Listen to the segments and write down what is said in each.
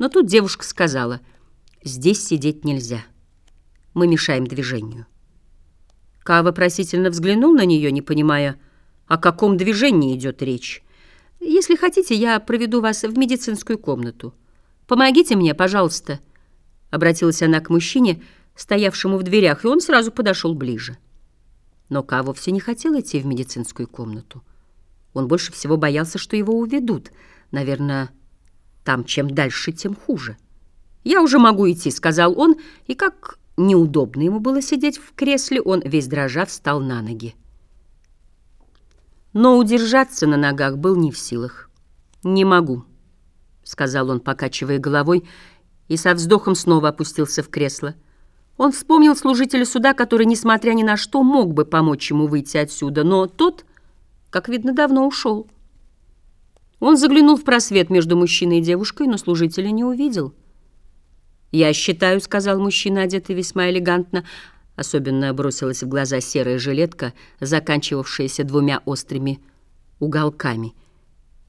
Но тут девушка сказала, «Здесь сидеть нельзя. Мы мешаем движению». Ка вопросительно взглянул на нее, не понимая, о каком движении идет речь. «Если хотите, я проведу вас в медицинскую комнату. Помогите мне, пожалуйста», — обратилась она к мужчине, стоявшему в дверях, и он сразу подошел ближе. Но Ка вовсе не хотел идти в медицинскую комнату. Он больше всего боялся, что его уведут. Наверное, там чем дальше, тем хуже. «Я уже могу идти», — сказал он, и как неудобно ему было сидеть в кресле, он весь дрожа встал на ноги. Но удержаться на ногах был не в силах. «Не могу», — сказал он, покачивая головой, и со вздохом снова опустился в кресло. Он вспомнил служителя суда, который, несмотря ни на что, мог бы помочь ему выйти отсюда, но тот, как видно, давно ушел. Он заглянул в просвет между мужчиной и девушкой, но служителя не увидел. «Я считаю», — сказал мужчина, одетый весьма элегантно, особенно бросилась в глаза серая жилетка, заканчивавшаяся двумя острыми уголками.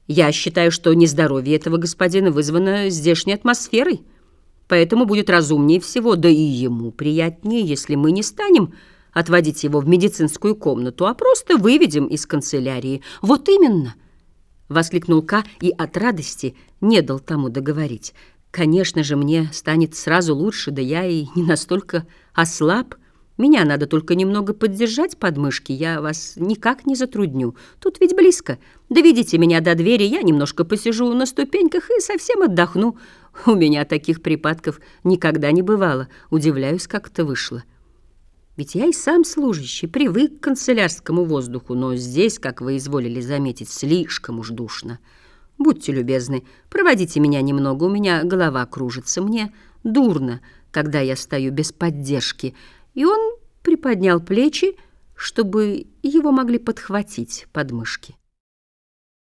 «Я считаю, что нездоровье этого господина вызвано здешней атмосферой, поэтому будет разумнее всего, да и ему приятнее, если мы не станем отводить его в медицинскую комнату, а просто выведем из канцелярии. Вот именно!» Воскликнул Ка и от радости не дал тому договорить. «Конечно же, мне станет сразу лучше, да я и не настолько ослаб. Меня надо только немного поддержать подмышки, я вас никак не затрудню. Тут ведь близко. Доведите меня до двери, я немножко посижу на ступеньках и совсем отдохну. У меня таких припадков никогда не бывало. Удивляюсь, как это вышло». Ведь я и сам служащий, привык к канцелярскому воздуху, но здесь, как вы изволили заметить, слишком уж душно. Будьте любезны, проводите меня немного, у меня голова кружится, мне дурно, когда я стою без поддержки. И он приподнял плечи, чтобы его могли подхватить подмышки.